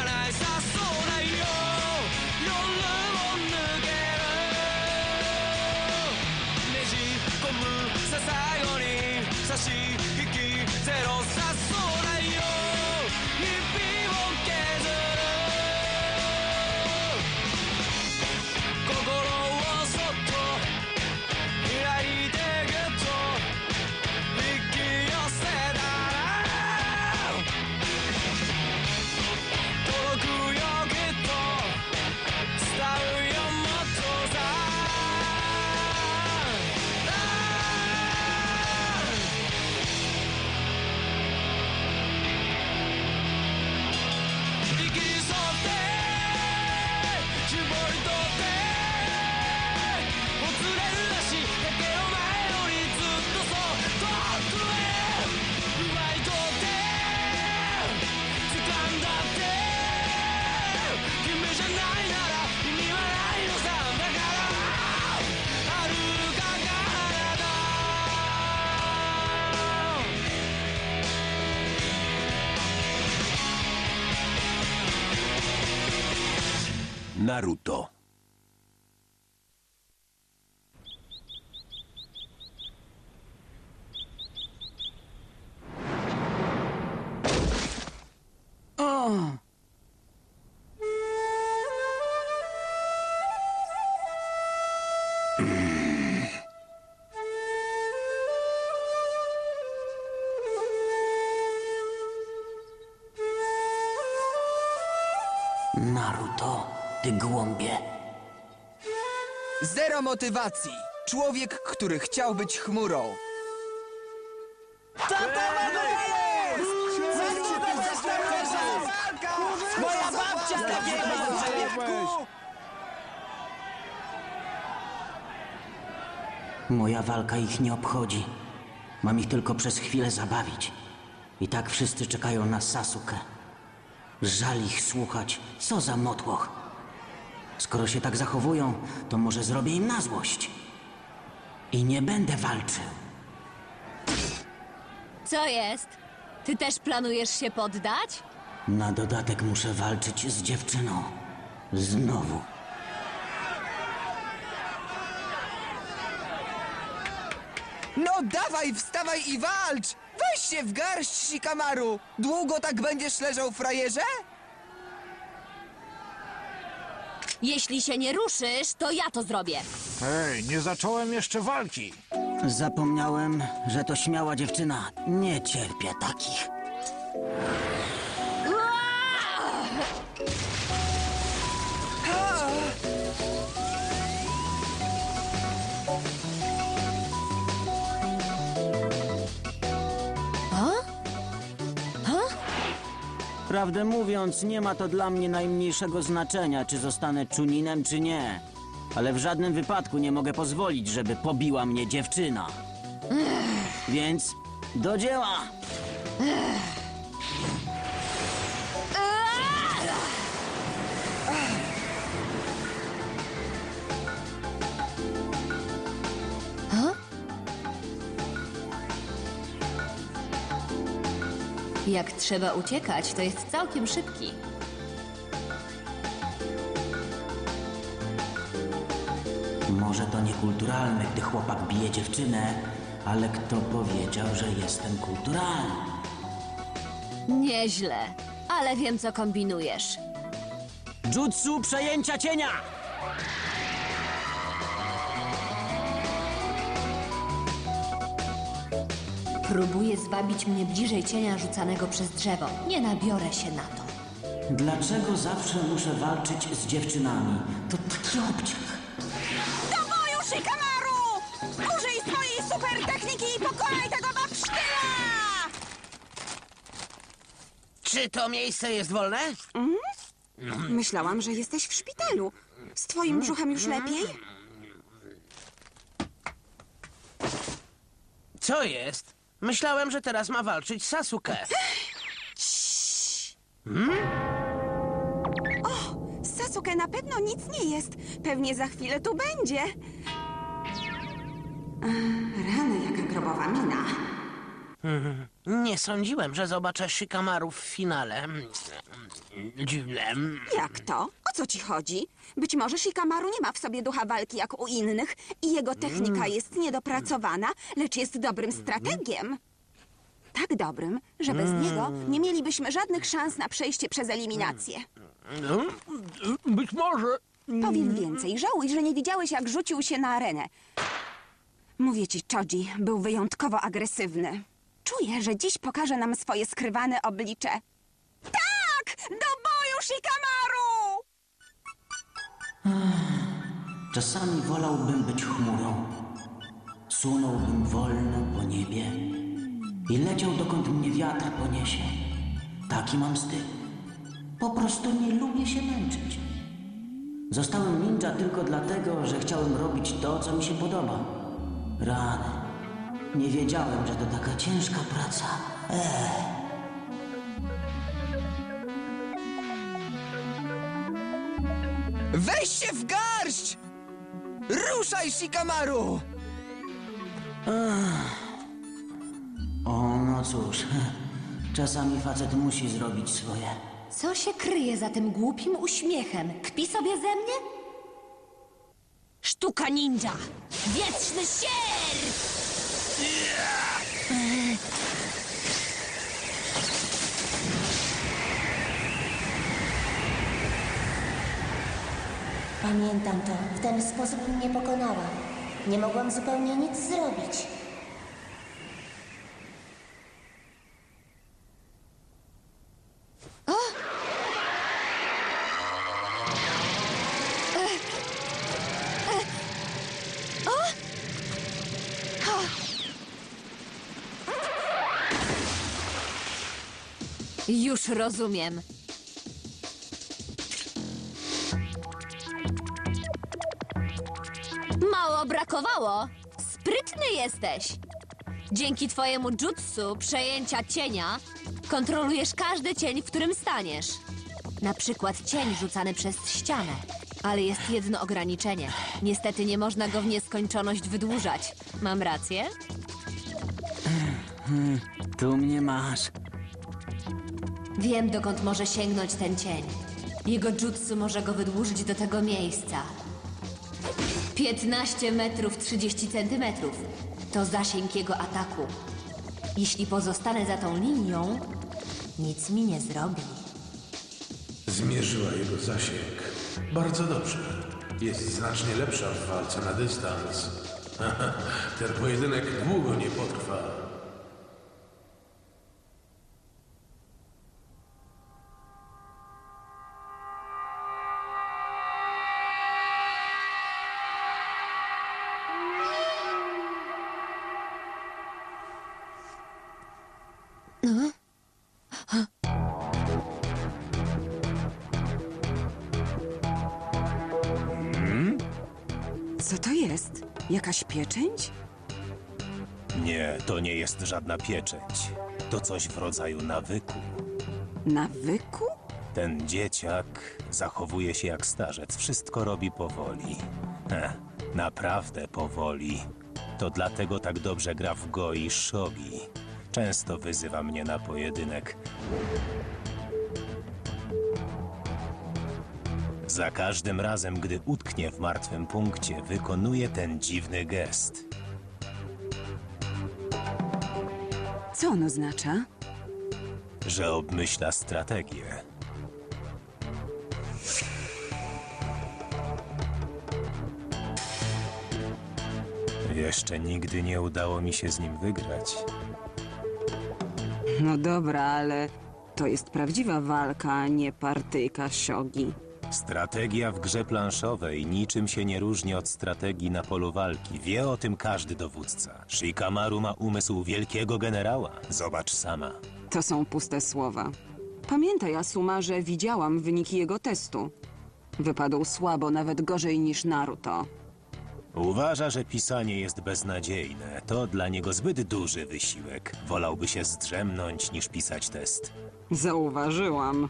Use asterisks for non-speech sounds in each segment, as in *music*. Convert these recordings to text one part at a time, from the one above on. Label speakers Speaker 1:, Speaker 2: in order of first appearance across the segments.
Speaker 1: but I
Speaker 2: Naruto.
Speaker 3: Motywacji. Człowiek, który chciał być chmurą.
Speaker 4: Moja babcia
Speaker 5: Moja walka ich nie obchodzi. Mam ich tylko przez chwilę zabawić. I tak wszyscy czekają na Sasuke. Żal ich słuchać. Co za motłoch. Skoro się tak zachowują, to może zrobię im na złość. I nie będę walczył.
Speaker 6: Co jest? Ty też planujesz się poddać?
Speaker 5: Na dodatek muszę walczyć z dziewczyną. Znowu.
Speaker 3: No dawaj, wstawaj i walcz! Weź się w garść, Shikamaru! Długo tak będziesz leżał, frajerze?
Speaker 6: Jeśli się nie ruszysz, to ja to zrobię.
Speaker 4: Hej, nie zacząłem jeszcze walki.
Speaker 5: Zapomniałem, że to śmiała dziewczyna. Nie cierpię takich. Prawdę mówiąc, nie ma to dla mnie najmniejszego znaczenia, czy zostanę czuninem, czy nie. Ale w żadnym wypadku nie mogę pozwolić, żeby pobiła mnie dziewczyna. Więc do dzieła!
Speaker 6: Jak trzeba uciekać, to jest całkiem szybki.
Speaker 5: Może to niekulturalne, gdy chłopak bije dziewczynę, ale kto powiedział, że jestem kulturalny?
Speaker 6: Nieźle, ale wiem, co kombinujesz.
Speaker 5: Jutsu przejęcia cienia!
Speaker 6: Próbuje zwabić mnie bliżej cienia rzucanego przez drzewo. Nie nabiorę się na to.
Speaker 5: Dlaczego zawsze muszę walczyć z dziewczynami? To taki obciach.
Speaker 7: Do boju, Shikamaru! Użyj swojej super techniki i pokonaj tego babsztyla!
Speaker 8: Czy to miejsce jest wolne?
Speaker 7: Myślałam, że jesteś w szpitalu. Z twoim brzuchem już lepiej?
Speaker 8: Co jest? Myślałem, że teraz ma walczyć Sasuke.
Speaker 7: Sasuke na pewno nic nie jest. Pewnie za chwilę tu będzie. Rany, jaka grobowa mina.
Speaker 8: Nie sądziłem, że zobaczę Shikamaru w finale. Dziwne.
Speaker 7: Jak to? O co ci chodzi? Być może Shikamaru nie ma w sobie ducha walki jak u innych i jego technika jest niedopracowana, lecz jest dobrym strategiem. Tak dobrym, że bez niego nie mielibyśmy żadnych szans na przejście przez eliminację.
Speaker 4: Być może...
Speaker 7: Powiem więcej, żałuj, że nie widziałeś, jak rzucił się na arenę. Mówię ci, Choji, był wyjątkowo agresywny. Czuję, że dziś pokaże nam swoje skrywane oblicze. Tak! Do boju, Shikamaru!
Speaker 5: Czasami wolałbym być chmurą. Sunąłbym wolno po niebie i leciał dokąd mnie wiatr poniesie. Taki mam styl. Po prostu nie lubię się męczyć. Zostałem ninja tylko dlatego, że chciałem robić to, co mi się podoba. Rany. Nie wiedziałem, że to taka ciężka praca.
Speaker 3: Weź się w garść! Ruszaj, Shikamaru!
Speaker 5: O, no cóż. *laughs* Czasami facet musi zrobić swoje.
Speaker 6: Co się kryje za tym głupim uśmiechem? Kpi sobie ze mnie?
Speaker 2: Sztuka ninja! Wietrzny sierp!
Speaker 9: Pamiętam to. W ten sposób mnie pokonała. Nie mogłam zupełnie nic zrobić.
Speaker 6: Rozumiem. Mało brakowało. Sprytny jesteś. Dzięki twojemu jutsu przejęcia cienia kontrolujesz każdy cień, w którym staniesz. Na przykład cień rzucany przez ścianę. Ale jest jedno ograniczenie. Niestety nie można go w nieskończoność wydłużać. Mam rację?
Speaker 5: Tu mnie masz.
Speaker 6: Wiem, dokąd może sięgnąć ten cień. Jego jutsu może go wydłużyć do tego miejsca. 15 metrów 30 centymetrów. To zasięg jego ataku. Jeśli pozostanę za tą linią, nic mi nie zrobi.
Speaker 10: Zmierzyła jego zasięg. Bardzo dobrze. Jest znacznie lepsza w walce na dystans. *laughs* Ten pojedynek długo nie potrwa.
Speaker 7: Jakaś pieczęć?
Speaker 11: Nie, to nie jest żadna pieczęć. To coś w rodzaju nawyku.
Speaker 7: Nawyku?
Speaker 11: Ten dzieciak zachowuje się jak starzec, wszystko robi powoli. Heh, naprawdę powoli. To dlatego tak dobrze gra w go i shogi. Często wyzywa mnie na pojedynek. Za każdym razem, gdy utknie w martwym punkcie, wykonuje ten dziwny gest.
Speaker 7: Co on oznacza?
Speaker 11: że obmyśla strategię. Jeszcze nigdy nie udało mi się z nim wygrać.
Speaker 7: No dobra, ale to jest prawdziwa walka, a nie partyjka siogi.
Speaker 11: Strategia w grze planszowej niczym się nie różni od strategii na polu walki. Wie o tym każdy dowódca. Shikamaru ma umysł wielkiego generała. Zobacz sama.
Speaker 7: To są puste słowa. Pamiętaj, Asuma, że widziałam wyniki jego testu. Wypadł słabo, nawet gorzej niż Naruto.
Speaker 11: Uważa, że pisanie jest beznadziejne. To dla niego zbyt duży wysiłek. Wolałby się zdrzemnąć niż pisać test.
Speaker 7: Zauważyłam.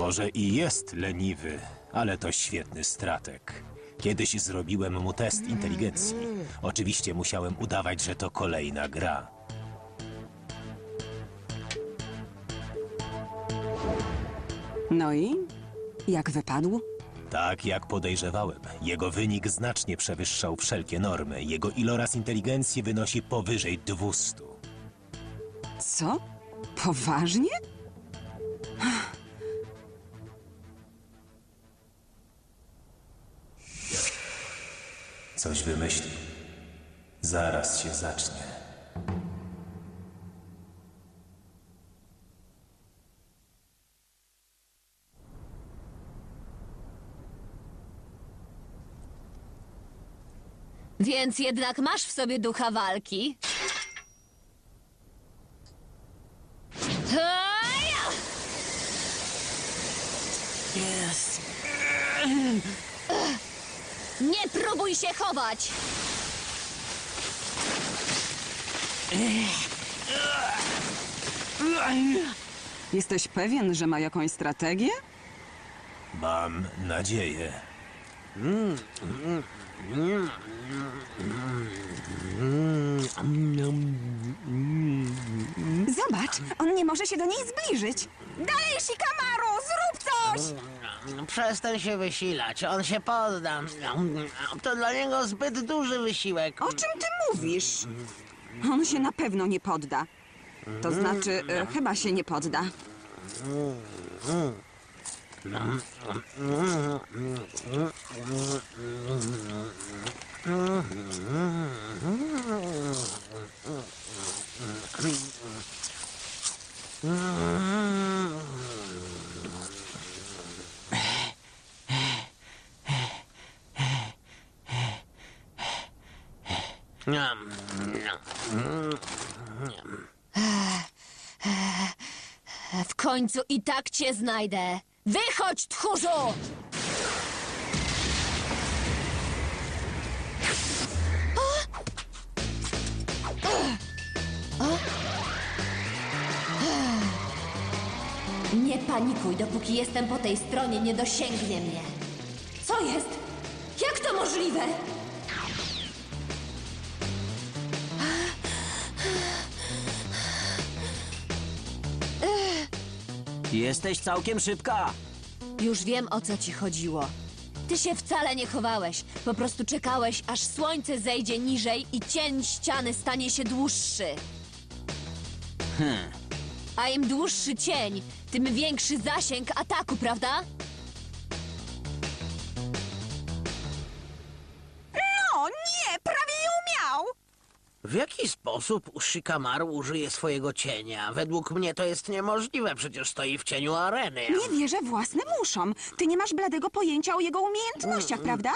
Speaker 11: Może i jest leniwy, ale to świetny strateg. Kiedyś zrobiłem mu test inteligencji. Oczywiście musiałem udawać, że to kolejna gra.
Speaker 7: No i? Jak wypadł?
Speaker 11: Tak jak podejrzewałem, jego wynik znacznie przewyższał wszelkie normy. Jego iloraz inteligencji wynosi powyżej 200.
Speaker 7: Co? Poważnie?
Speaker 11: Coś wymyślił. Zaraz się zacznie.
Speaker 6: Więc jednak masz w sobie ducha walki. Haja!
Speaker 5: Jest.
Speaker 6: Nie próbuj się chować!
Speaker 7: Jesteś pewien, że ma jakąś strategię?
Speaker 11: Mam nadzieję.
Speaker 7: Zobacz, on nie może się do niej zbliżyć. Dalej, Shikamaru, zrób coś!
Speaker 8: Przestań się wysilać, on się podda. To dla niego zbyt duży wysiłek.
Speaker 7: O czym ty mówisz? On się na pewno nie podda. To znaczy, e, chyba się nie podda.
Speaker 6: W końcu i tak cię znajdę. Wychodź, tchórzu! Nie panikuj, dopóki jestem po tej stronie, nie dosięgnie mnie. Co jest? Jak to możliwe?
Speaker 5: Jesteś całkiem szybka.
Speaker 6: Już wiem, o co ci chodziło. Ty się wcale nie chowałeś. Po prostu czekałeś, aż słońce zejdzie niżej i cień ściany stanie się dłuższy. A im dłuższy cień, tym większy zasięg ataku, prawda?
Speaker 7: No nie, prawie ją miał!
Speaker 8: W jaki sposób Shikamaru użyje swojego cienia? Według mnie to jest niemożliwe, przecież stoi w cieniu areny.
Speaker 7: Nie wierzę własnym uszom. Ty nie masz bladego pojęcia o jego umiejętnościach, prawda?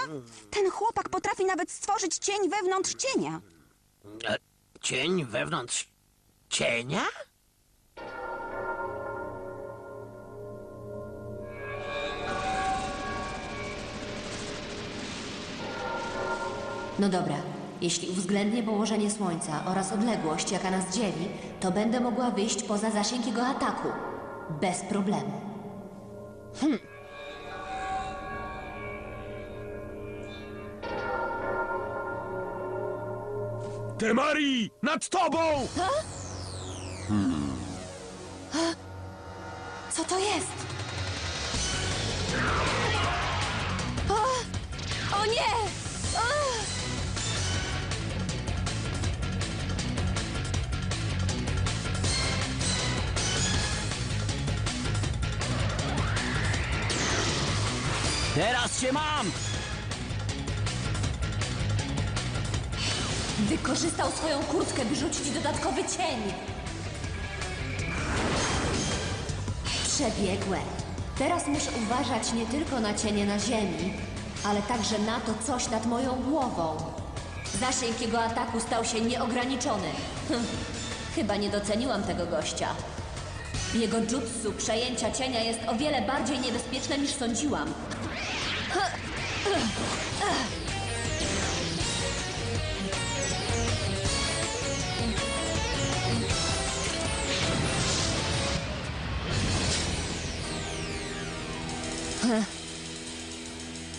Speaker 7: Ten chłopak potrafi nawet stworzyć cień wewnątrz cienia.
Speaker 8: E, Cień wewnątrz cienia?
Speaker 6: No dobra, jeśli uwzględnię położenie słońca oraz odległość, jaka nas dzieli, to będę mogła wyjść poza zasięg jego ataku. Bez problemu.
Speaker 4: Temari! Nad tobą!
Speaker 6: Co
Speaker 5: Teraz się mam!
Speaker 6: Wykorzystał swoją kurtkę, by rzucić dodatkowy cień. Przebiegłe. Teraz muszę uważać nie tylko na cienie na ziemi, ale także na to coś nad moją głową. Zasięg jego ataku stał się nieograniczony. Hm, Chyba nie doceniłam tego gościa. Jego jutsu przejęcia cienia jest o wiele bardziej niebezpieczne niż sądziłam.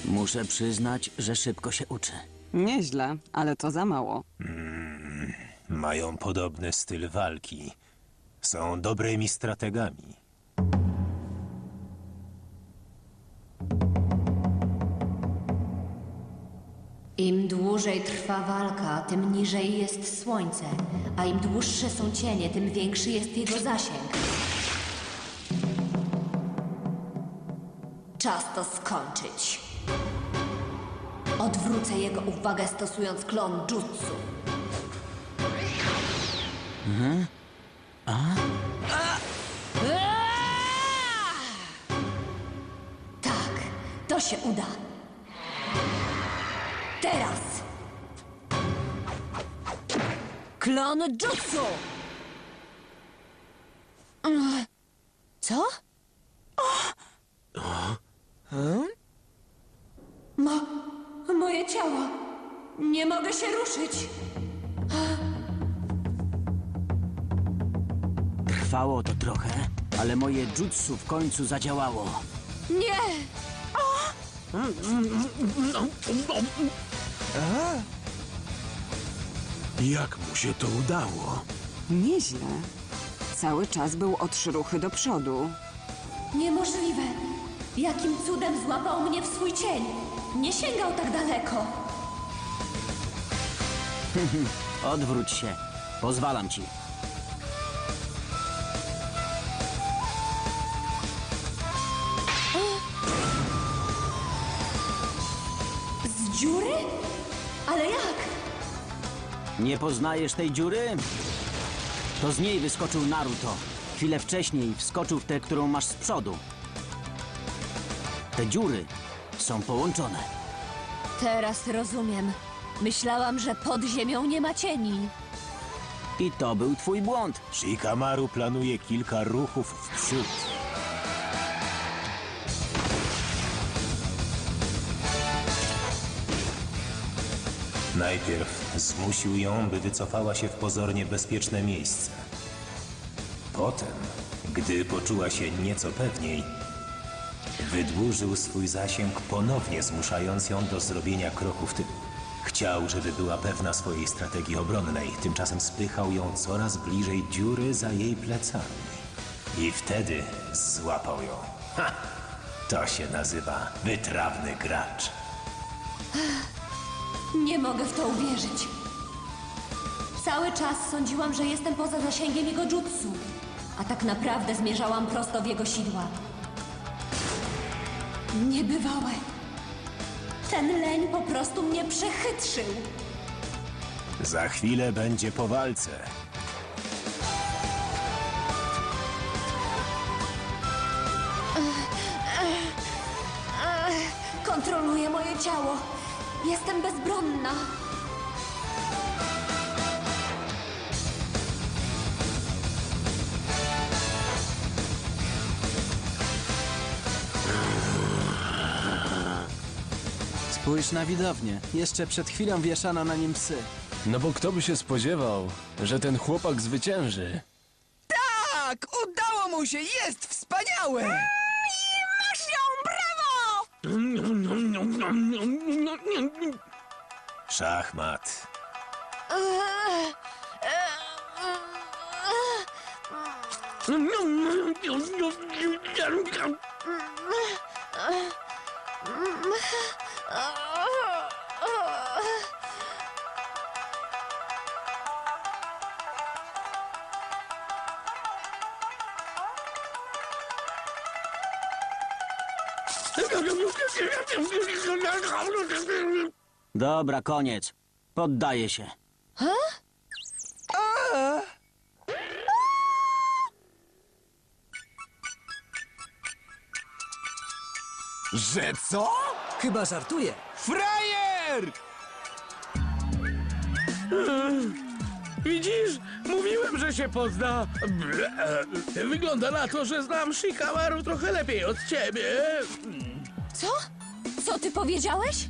Speaker 5: Muszę przyznać, że szybko się uczy.
Speaker 12: Nieźle, ale to za mało.
Speaker 11: Mają podobny styl walki. Są dobrymi strategami.
Speaker 6: Im dłużej trwa walka, tym niżej jest słońce, a im dłuższe są cienie, tym większy jest jego zasięg. Czas to skończyć. Odwrócę jego uwagę stosując klon jutsu. Tak, to się uda. Teraz! Klon Jutsu! Co? Mo... moje ciało. Nie mogę się ruszyć.
Speaker 5: Trwało to trochę, ale moje jutsu w końcu zadziałało.
Speaker 6: Nie!
Speaker 4: Jak mu się to udało?
Speaker 12: Nieźle. Cały czas był o trzy ruchy do przodu.
Speaker 6: Niemożliwe. Jakim cudem złapał mnie w swój cień? Nie sięgał tak daleko. *laughs*
Speaker 5: Odwróć się. Pozwalam ci.
Speaker 6: Dziury? Ale jak?
Speaker 5: Nie poznajesz tej dziury? To z niej wyskoczył Naruto. Chwilę wcześniej wskoczył w tę, którą masz z przodu. Te dziury są połączone.
Speaker 6: Teraz rozumiem. Myślałam, że pod ziemią nie ma cieni.
Speaker 5: I to był twój błąd.
Speaker 11: Shikamaru planuje kilka ruchów w przód. Najpierw zmusił ją, by wycofała się w pozornie bezpieczne miejsce. Potem, gdy poczuła się nieco pewniej, wydłużył swój zasięg, ponownie zmuszając ją do zrobienia kroku w tył. Chciał, żeby była pewna swojej strategii obronnej, tymczasem spychał ją coraz bliżej dziury za jej plecami. I wtedy złapał ją. Ha! To się nazywa wytrawny gracz.
Speaker 6: Nie mogę w to uwierzyć. Cały czas sądziłam, że jestem poza zasięgiem jego jutsu, a tak naprawdę zmierzałam prosto w jego sidła. Niebywałe. Ten leń po prostu mnie przechytrzył.
Speaker 11: Za chwilę będzie po walce.
Speaker 6: Kontroluje moje ciało. Jestem bezbronna.
Speaker 13: Spójrz na widownię. Jeszcze przed chwilą wieszano na nim psy.
Speaker 4: No bo kto by się spodziewał, że ten chłopak zwycięży?
Speaker 3: Tak! Udało mu się! Jest wspaniałe!
Speaker 7: Masz ją! Brawo! *clears throat*
Speaker 11: Szachmat.
Speaker 5: Dobra, koniec. Poddaję się.
Speaker 3: Że co?
Speaker 13: Chyba żartuje.
Speaker 3: Frajer!
Speaker 4: Widzisz? Mówiłem, że się pozna. Ble. Wygląda na to, że znam Shikamaru trochę lepiej od ciebie.
Speaker 6: Ty powiedziałeś?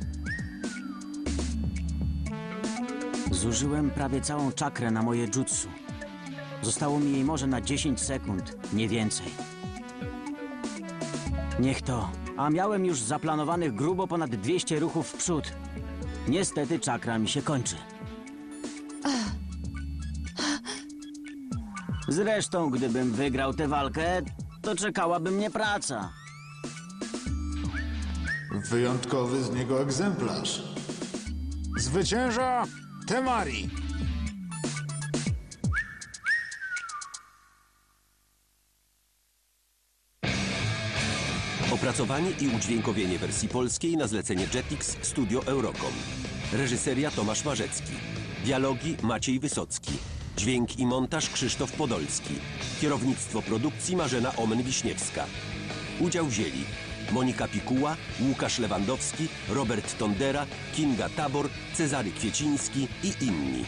Speaker 5: Zużyłem prawie całą czakrę na moje jutsu. Zostało mi jej może na 10 sekund, nie więcej. Niech to a miałem już zaplanowanych grubo ponad 200 ruchów w przód. Niestety czakra mi się kończy. Zresztą, gdybym wygrał tę walkę, to czekałaby mnie praca.
Speaker 14: Wyjątkowy z niego egzemplarz. Zwycięża Temari.
Speaker 15: Opracowanie i udźwiękowienie wersji polskiej na zlecenie Jetix Studio Eurocom. Reżyseria Tomasz Marzecki. Dialogi Maciej Wysocki. Dźwięk i montaż Krzysztof Podolski. Kierownictwo produkcji Marzena Omen-Wiśniewska. Udział wzięli Monika Pikuła, Łukasz Lewandowski, Robert Tondera, Kinga Tabor, Cezary Kwieciński i inni.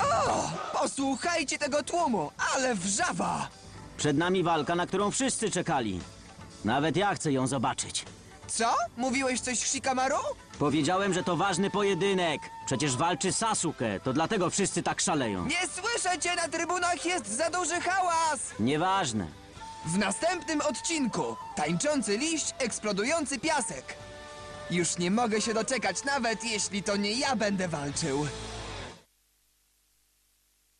Speaker 3: O! Posłuchajcie tego tłumu, ale wrzawa!
Speaker 5: Przed nami walka, na którą wszyscy czekali. Nawet ja chcę ją zobaczyć.
Speaker 3: Co? Mówiłeś coś Shikamaru?
Speaker 5: Powiedziałem, że to ważny pojedynek. Przecież walczy Sasuke, to dlatego wszyscy tak szaleją.
Speaker 3: Nie słyszę cię, na trybunach jest za duży hałas!
Speaker 5: Nieważne.
Speaker 3: W następnym odcinku tańczący liść, eksplodujący piasek. Już nie mogę się doczekać, nawet jeśli to nie ja będę walczył.